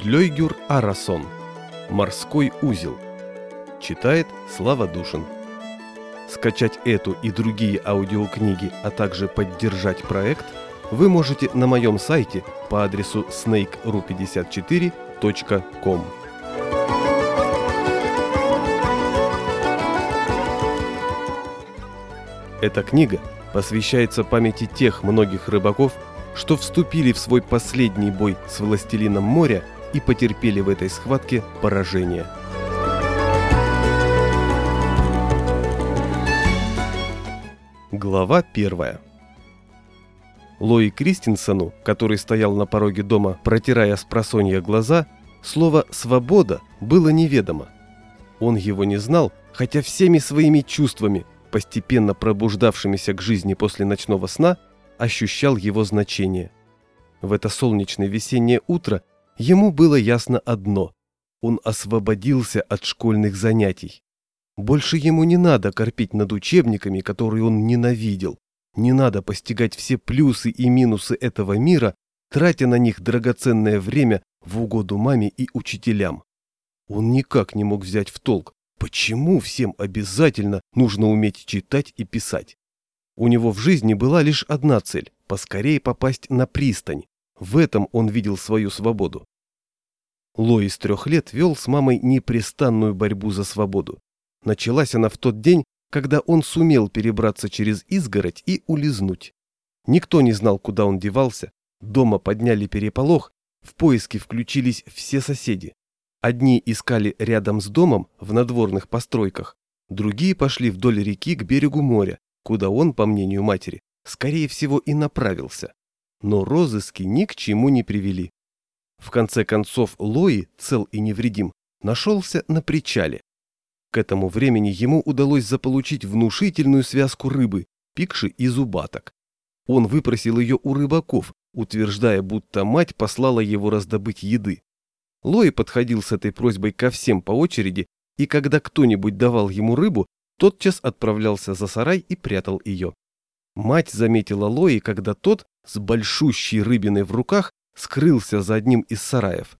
Гвюдлёйгюр Арасон. Морской узел. Читает Слава Душин. Скачать эту и другие аудиокниги, а также поддержать проект вы можете на моем сайте по адресу snake.ru54.com. Эта книга посвящается памяти тех многих рыбаков, что вступили в свой последний бой с властелином моря и потерпели в этой схватке поражение. Глава первая. Лои Кристинсону, который стоял на пороге дома, протирая с просонья глаза, слово «свобода» было неведомо. Он его не знал, хотя всеми своими чувствами, постепенно пробуждавшимися к жизни после ночного сна, ощущал его значение. В это солнечное весеннее утро ему было ясно одно – он освободился от школьных занятий. Больше ему не надо корпеть над учебниками, которые он ненавидел. Не надо постигать все плюсы и минусы этого мира, тратя на них драгоценное время в угоду маме и учителям. Он никак не мог взять в толк, почему всем обязательно нужно уметь читать и писать. У него в жизни была лишь одна цель – поскорее попасть на пристань. В этом он видел свою свободу. Лои с трех лет вел с мамой непрестанную борьбу за свободу. Началась она в тот день, когда он сумел перебраться через изгородь и улизнуть. Никто не знал, куда он девался, дома подняли переполох, в поиски включились все соседи. Одни искали рядом с домом в надворных постройках, другие пошли вдоль реки к берегу моря, куда он, по мнению матери, скорее всего и направился. Но розыски ни к чему не привели. В конце концов Лои, цел и невредим, нашелся на причале. К этому времени ему удалось заполучить внушительную связку рыбы, пикши и зубаток. Он выпросил ее у рыбаков, утверждая, будто мать послала его раздобыть еды. Лои подходил с этой просьбой ко всем по очереди, и когда кто-нибудь давал ему рыбу, тотчас отправлялся за сарай и прятал ее. Мать заметила Лои, когда тот, с большущей рыбиной в руках, скрылся за одним из сараев.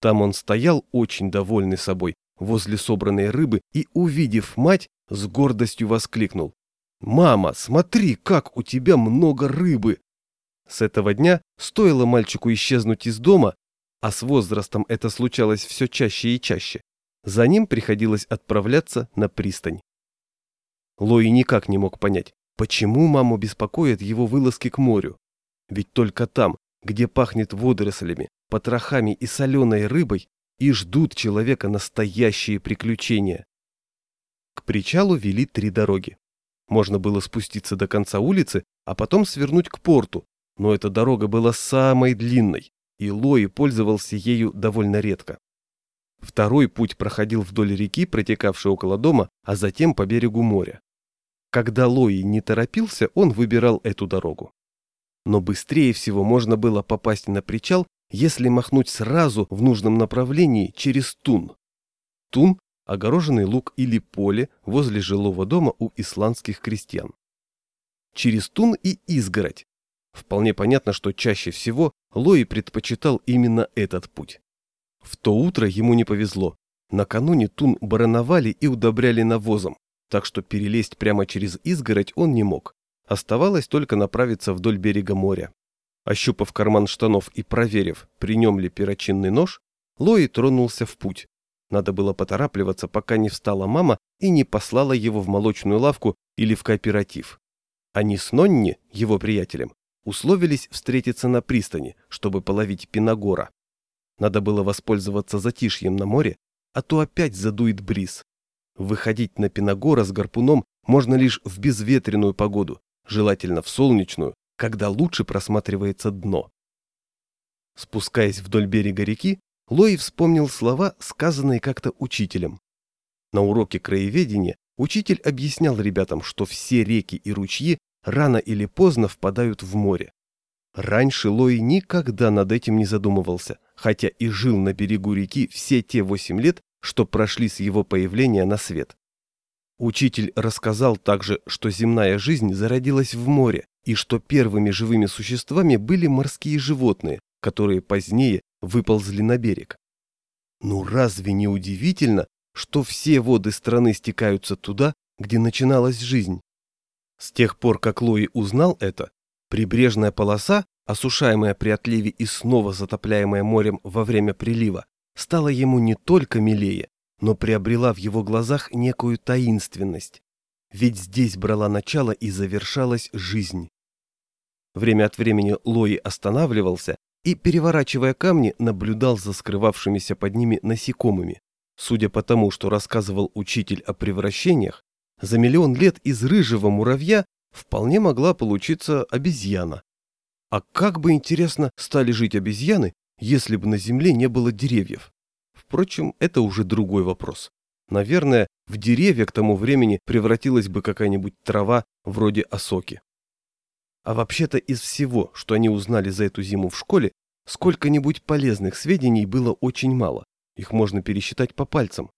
Там он стоял, очень довольный собой, возле собранной рыбы и, увидев мать, с гордостью воскликнул. «Мама, смотри, как у тебя много рыбы!» С этого дня стоило мальчику исчезнуть из дома, а с возрастом это случалось все чаще и чаще, за ним приходилось отправляться на пристань. Лои никак не мог понять, почему маму беспокоят его вылазки к морю. Ведь только там, где пахнет водорослями, потрохами и соленой рыбой, и ждут человека настоящие приключения. К причалу вели три дороги. Можно было спуститься до конца улицы, а потом свернуть к порту, но эта дорога была самой длинной, и Лои пользовался ею довольно редко. Второй путь проходил вдоль реки, протекавшей около дома, а затем по берегу моря. Когда Лои не торопился, он выбирал эту дорогу. Но быстрее всего можно было попасть на причал, если махнуть сразу в нужном направлении через Тун. Тун – огороженный луг или поле возле жилого дома у исландских крестьян. Через Тун и изгородь. Вполне понятно, что чаще всего Лои предпочитал именно этот путь. В то утро ему не повезло. Накануне Тун барановали и удобряли навозом, так что перелезть прямо через изгородь он не мог. Оставалось только направиться вдоль берега моря. Ощупав карман штанов и проверив, при нем ли перочинный нож, Лои тронулся в путь. Надо было поторапливаться, пока не встала мама и не послала его в молочную лавку или в кооператив. Они с Нонни, его приятелем, условились встретиться на пристани, чтобы половить пиногора. Надо было воспользоваться затишьем на море, а то опять задует бриз. Выходить на Пинагора с гарпуном можно лишь в безветренную погоду, желательно в солнечную, когда лучше просматривается дно. Спускаясь вдоль берега реки, Лои вспомнил слова, сказанные как-то учителем. На уроке краеведения учитель объяснял ребятам, что все реки и ручьи рано или поздно впадают в море. Раньше Лои никогда над этим не задумывался, хотя и жил на берегу реки все те восемь лет, что прошли с его появления на свет. Учитель рассказал также, что земная жизнь зародилась в море, и что первыми живыми существами были морские животные, которые позднее выползли на берег. Ну разве не удивительно, что все воды страны стекаются туда, где начиналась жизнь? С тех пор, как Лои узнал это, прибрежная полоса, осушаемая при отливе и снова затопляемая морем во время прилива, стала ему не только милее, но приобрела в его глазах некую таинственность. Ведь здесь брала начало и завершалась жизнь. Время от времени Лои останавливался и, переворачивая камни, наблюдал за скрывавшимися под ними насекомыми. Судя по тому, что рассказывал учитель о превращениях, за миллион лет из рыжего муравья вполне могла получиться обезьяна. А как бы интересно стали жить обезьяны, если бы на Земле не было деревьев? Впрочем, это уже другой вопрос. Наверное, в деревья к тому времени превратилась бы какая-нибудь трава вроде осоки. А вообще-то из всего, что они узнали за эту зиму в школе, сколько-нибудь полезных сведений было очень мало. Их можно пересчитать по пальцам.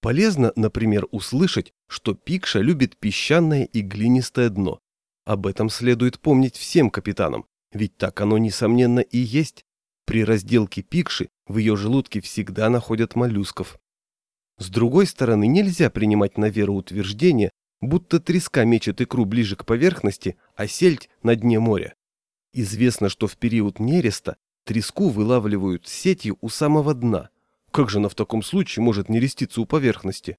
Полезно, например, услышать, что пикша любит песчаное и глинистое дно. Об этом следует помнить всем капитанам, ведь так оно, несомненно, и есть. При разделке пикши в ее желудке всегда находят моллюсков. С другой стороны, нельзя принимать на веру утверждение, будто треска мечет икру ближе к поверхности, а сельдь на дне моря. Известно, что в период нереста треску вылавливают сетью у самого дна. Как же она в таком случае может нереститься у поверхности?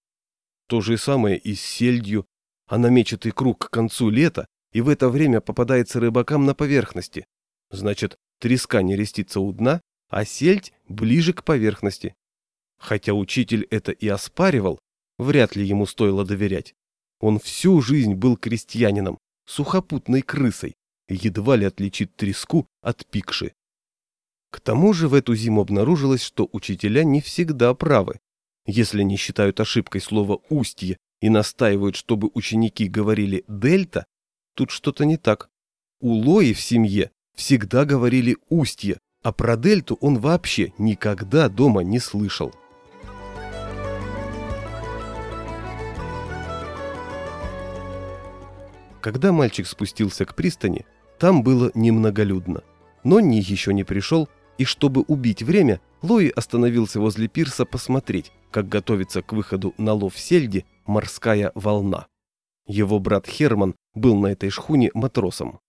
То же самое и с сельдью. Она мечет икру к концу лета и в это время попадается рыбакам на поверхности. Значит, треска нерестится у дна, а сельдь ближе к поверхности. Хотя учитель это и оспаривал, вряд ли ему стоило доверять. Он всю жизнь был крестьянином, сухопутной крысой, едва ли отличит треску от пикши. К тому же в эту зиму обнаружилось, что учителя не всегда правы. Если не считают ошибкой слово «устье» и настаивают, чтобы ученики говорили «дельта», тут что-то не так. У Лои в семье всегда говорили «устье», а про дельту он вообще никогда дома не слышал. Когда мальчик спустился к пристани, там было немноголюдно. Нонни еще не пришел, и чтобы убить время, Лои остановился возле пирса посмотреть, как готовится к выходу на лов сельди морская волна. Его брат Херман был на этой шхуне матросом.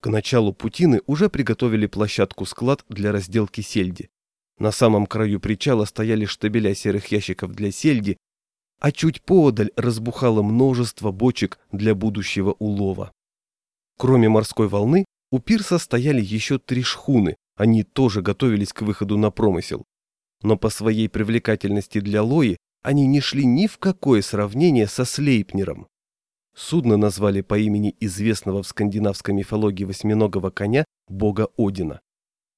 К началу путины уже приготовили площадку-склад для разделки сельди. На самом краю причала стояли штабеля серых ящиков для сельди а чуть поодаль разбухало множество бочек для будущего улова. Кроме морской волны, у пирса стояли еще три шхуны, они тоже готовились к выходу на промысел. Но по своей привлекательности для Лои они не шли ни в какое сравнение со Слейпнером. Судно назвали по имени известного в скандинавской мифологии восьминогого коня бога Одина.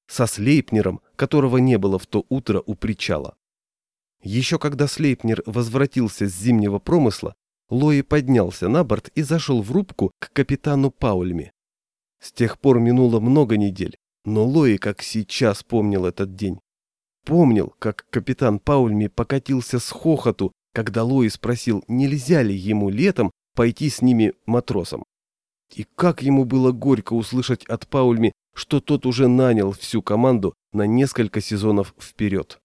Со Слейпнером, которого не было в то утро у причала. Еще когда Слейпнер возвратился с зимнего промысла, Лои поднялся на борт и зашел в рубку к капитану Паульме. С тех пор минуло много недель, но Лои как сейчас помнил этот день. Помнил, как капитан Паульми покатился с хохоту, когда Лои спросил, нельзя ли ему летом пойти с ними матросом. И как ему было горько услышать от Паульми, что тот уже нанял всю команду на несколько сезонов вперед.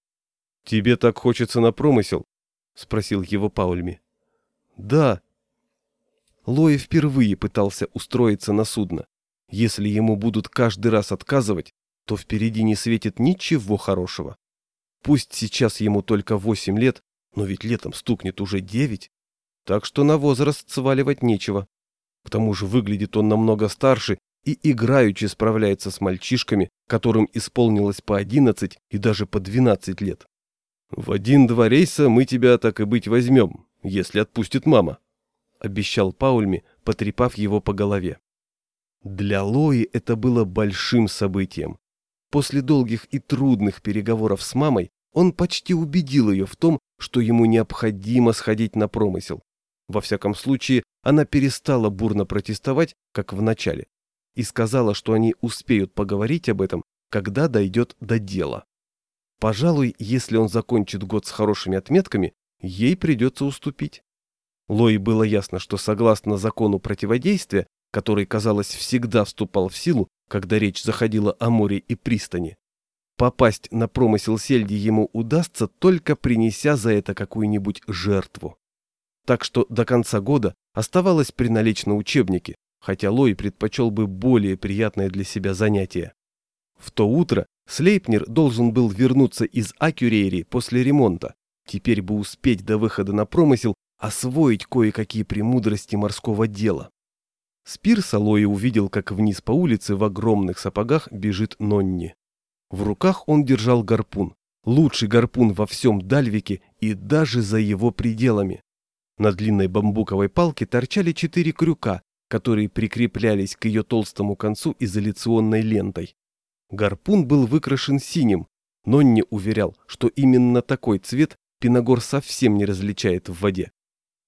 «Тебе так хочется на промысел?» — спросил его Паульми. «Да». Лои впервые пытался устроиться на судно. Если ему будут каждый раз отказывать, то впереди не светит ничего хорошего. Пусть сейчас ему только восемь лет, но ведь летом стукнет уже девять, так что на возраст сваливать нечего. К тому же выглядит он намного старше и играючи справляется с мальчишками, которым исполнилось по одиннадцать и даже по двенадцать лет. «В один-два рейса мы тебя, так и быть, возьмем, если отпустит мама», — обещал Паульми, потрепав его по голове. Для Лои это было большим событием. После долгих и трудных переговоров с мамой он почти убедил ее в том, что ему необходимо сходить на промысел. Во всяком случае, она перестала бурно протестовать, как в начале, и сказала, что они успеют поговорить об этом, когда дойдет до дела. Пожалуй, если он закончит год с хорошими отметками, ей придется уступить. Лои было ясно, что согласно закону противодействия, который, казалось, всегда вступал в силу, когда речь заходила о море и пристани, попасть на промысел сельди ему удастся, только принеся за это какую-нибудь жертву. Так что до конца года оставалось приналечь на учебники, хотя Лой предпочел бы более приятное для себя занятие. В то утро Слейпнер должен был вернуться из Акюрейри после ремонта, теперь бы успеть до выхода на промысел освоить кое-какие премудрости морского дела. С пирса Лои увидел, как вниз по улице в огромных сапогах бежит Нонни. В руках он держал гарпун, лучший гарпун во всем Дальвике и даже за его пределами. На длинной бамбуковой палке торчали четыре крюка, которые прикреплялись к ее толстому концу изоляционной лентой. Гарпун был выкрашен синим, но не уверял, что именно такой цвет Пиногор совсем не различает в воде.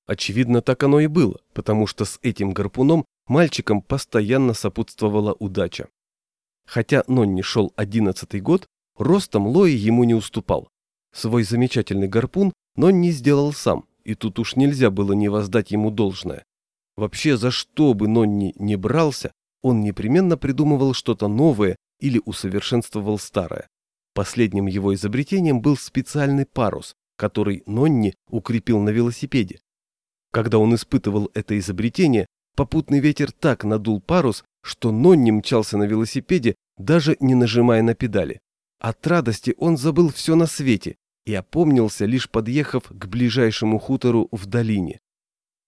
Очевидно, так оно и было, потому что с этим гарпуном мальчикам постоянно сопутствовала удача. Хотя Нонни шел одиннадцатый год, ростом Лои ему не уступал. Свой замечательный гарпун Нонни сделал сам, и тут уж нельзя было не воздать ему должное. Вообще, за что бы Нонни не брался, он непременно придумывал что-то новое или усовершенствовал старое. Последним его изобретением был специальный парус, который Нонни укрепил на велосипеде. Когда он испытывал это изобретение, попутный ветер так надул парус, что Нонни мчался на велосипеде, даже не нажимая на педали. От радости он забыл все на свете и опомнился, лишь подъехав к ближайшему хутору в долине.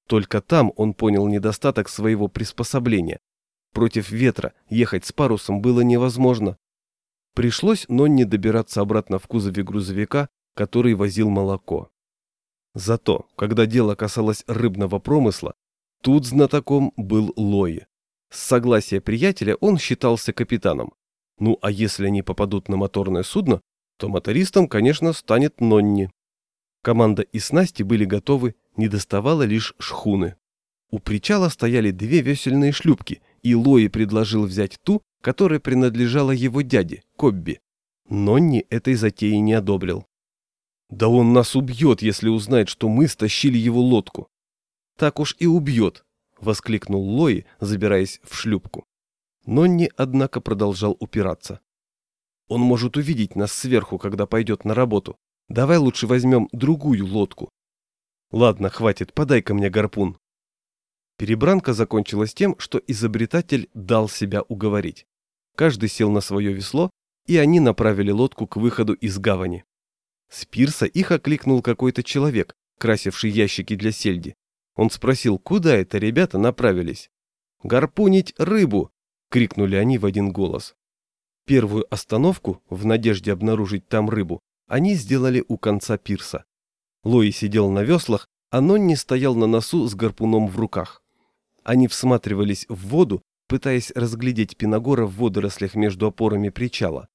Только там он понял недостаток своего приспособления. Против ветра ехать с парусом было невозможно. Пришлось Нонне добираться обратно в кузове грузовика, который возил молоко. Зато, когда дело касалось рыбного промысла, тут знатоком был Лои. С согласия приятеля он считался капитаном. Ну а если они попадут на моторное судно, то мотористом, конечно, станет Нонни. Команда и снасти были готовы, не доставало лишь шхуны. У причала стояли две весельные шлюпки, и Лои предложил взять ту, которая принадлежала его дяде, Кобби. Нонни этой затеи не одобрил. «Да он нас убьет, если узнает, что мы стащили его лодку». «Так уж и убьет», — воскликнул Лои, забираясь в шлюпку. Нонни, однако, продолжал упираться. «Он может увидеть нас сверху, когда пойдет на работу. Давай лучше возьмем другую лодку». «Ладно, хватит, подай-ка мне гарпун». Перебранка закончилась тем, что изобретатель дал себя уговорить. Каждый сел на свое весло, и они направили лодку к выходу из гавани. С пирса их окликнул какой-то человек, красивший ящики для сельди. Он спросил, куда это ребята направились. «Гарпунить рыбу!» крикнули они в один голос. Первую остановку, в надежде обнаружить там рыбу, они сделали у конца пирса. Лои сидел на веслах, а Нонни стоял на носу с гарпуном в руках. Они всматривались в воду, пытаясь разглядеть Пиногора в водорослях между опорами причала.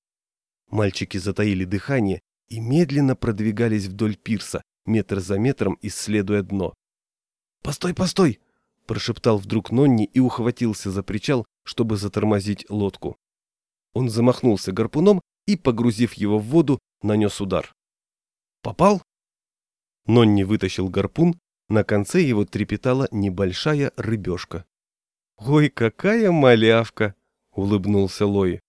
Мальчики затаили дыхание и медленно продвигались вдоль пирса, метр за метром исследуя дно. «Постой, постой!» – прошептал вдруг Нонни и ухватился за причал, чтобы затормозить лодку. Он замахнулся гарпуном и, погрузив его в воду, нанес удар. «Попал?» Нонни вытащил гарпун, на конце его трепетала небольшая рыбешка. «Ой, какая малявка!» — улыбнулся Лои.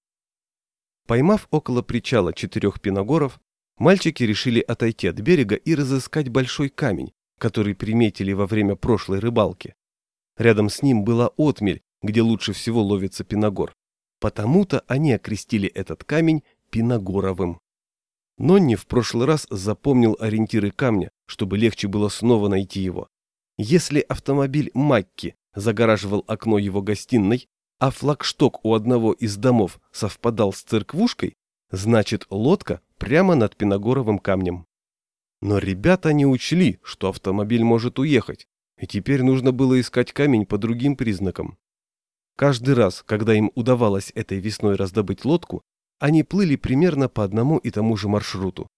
Поймав около причала четырех пиногоров, мальчики решили отойти от берега и разыскать большой камень, который приметили во время прошлой рыбалки. Рядом с ним была отмель, где лучше всего ловится пиногор. Потому-то они окрестили этот камень Пиногоровым. Нонни в прошлый раз запомнил ориентиры камня, чтобы легче было снова найти его. Если автомобиль Макки загораживал окно его гостиной, а флагшток у одного из домов совпадал с церквушкой, значит лодка прямо над Пиногоровым камнем. Но ребята не учли, что автомобиль может уехать, и теперь нужно было искать камень по другим признакам. Каждый раз, когда им удавалось этой весной раздобыть лодку, они плыли примерно по одному и тому же маршруту.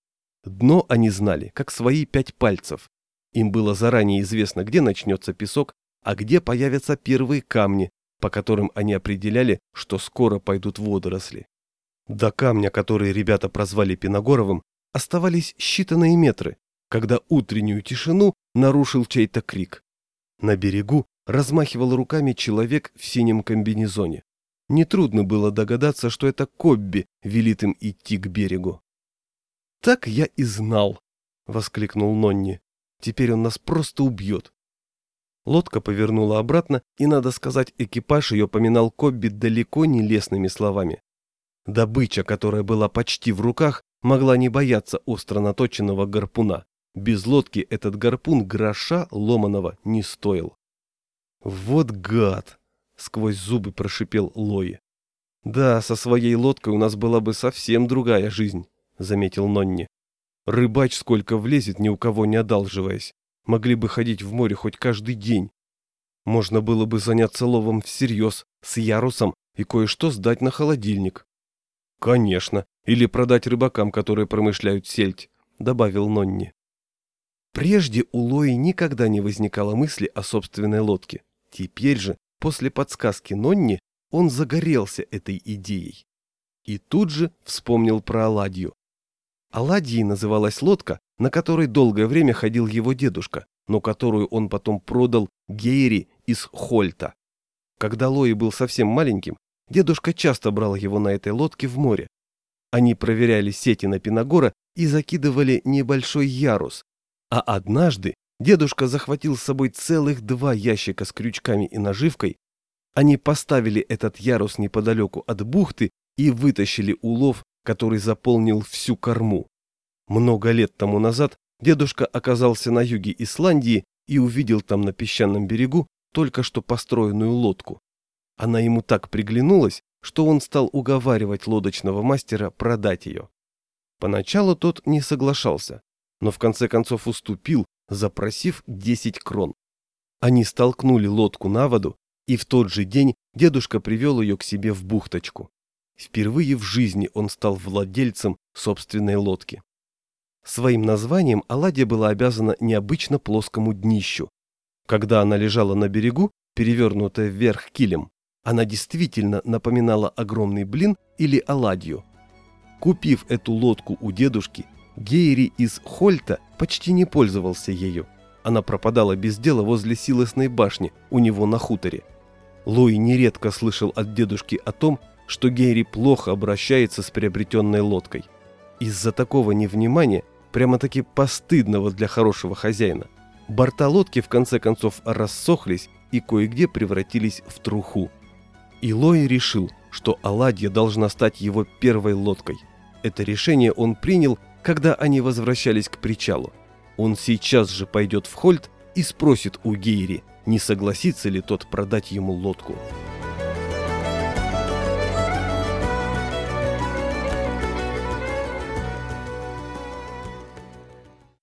Дно они знали, как свои пять пальцев. Им было заранее известно, где начнется песок, а где появятся первые камни, по которым они определяли, что скоро пойдут водоросли. До камня, который ребята прозвали Пиногоровым, оставались считанные метры, когда утреннюю тишину нарушил чей-то крик. На берегу размахивал руками человек в синем комбинезоне. Нетрудно было догадаться, что это Кобби велит им идти к берегу. «Так я и знал!» — воскликнул Нонни. «Теперь он нас просто убьет!» Лодка повернула обратно, и, надо сказать, экипаж ее поминал Кобби далеко не лестными словами. Добыча, которая была почти в руках, могла не бояться остро наточенного гарпуна. Без лодки этот гарпун гроша ломаного не стоил. «Вот гад!» — сквозь зубы прошипел Лои. «Да, со своей лодкой у нас была бы совсем другая жизнь», — заметил Нонни. «Рыбач сколько влезет, ни у кого не одалживаясь. Могли бы ходить в море хоть каждый день. Можно было бы заняться ловом всерьез, с ярусом, и кое-что сдать на холодильник». «Конечно, или продать рыбакам, которые промышляют сельдь», — добавил Нонни. Прежде у Лои никогда не возникало мысли о собственной лодке. Теперь же, после подсказки Нонни, он загорелся этой идеей. И тут же вспомнил про оладью. Оладьей называлась лодка, на которой долгое время ходил его дедушка, но которую он потом продал Гейри из Хольта. Когда Лои был совсем маленьким, дедушка часто брал его на этой лодке в море. Они проверяли сети на Пинагора и закидывали небольшой ярус. А однажды Дедушка захватил с собой целых два ящика с крючками и наживкой. Они поставили этот ярус неподалеку от бухты и вытащили улов, который заполнил всю корму. Много лет тому назад дедушка оказался на юге Исландии и увидел там на песчаном берегу только что построенную лодку. Она ему так приглянулась, что он стал уговаривать лодочного мастера продать ее. Поначалу тот не соглашался, но в конце концов уступил запросив 10 крон. Они столкнули лодку на воду, и в тот же день дедушка привел ее к себе в бухточку. Впервые в жизни он стал владельцем собственной лодки. Своим названием оладья была обязана необычно плоскому днищу. Когда она лежала на берегу, перевернутая вверх килем, она действительно напоминала огромный блин или оладью. Купив эту лодку у дедушки, Гейри из Хольта почти не пользовался ею. Она пропадала без дела возле силосной башни у него на хуторе. Луи нередко слышал от дедушки о том, что Гейри плохо обращается с приобретенной лодкой. Из-за такого невнимания, прямо-таки постыдного для хорошего хозяина, борта лодки в конце концов рассохлись и кое-где превратились в труху. И Лои решил, что Аладья должна стать его первой лодкой. Это решение он принял когда они возвращались к причалу. Он сейчас же пойдет в Хольт и спросит у Гейри, не согласится ли тот продать ему лодку.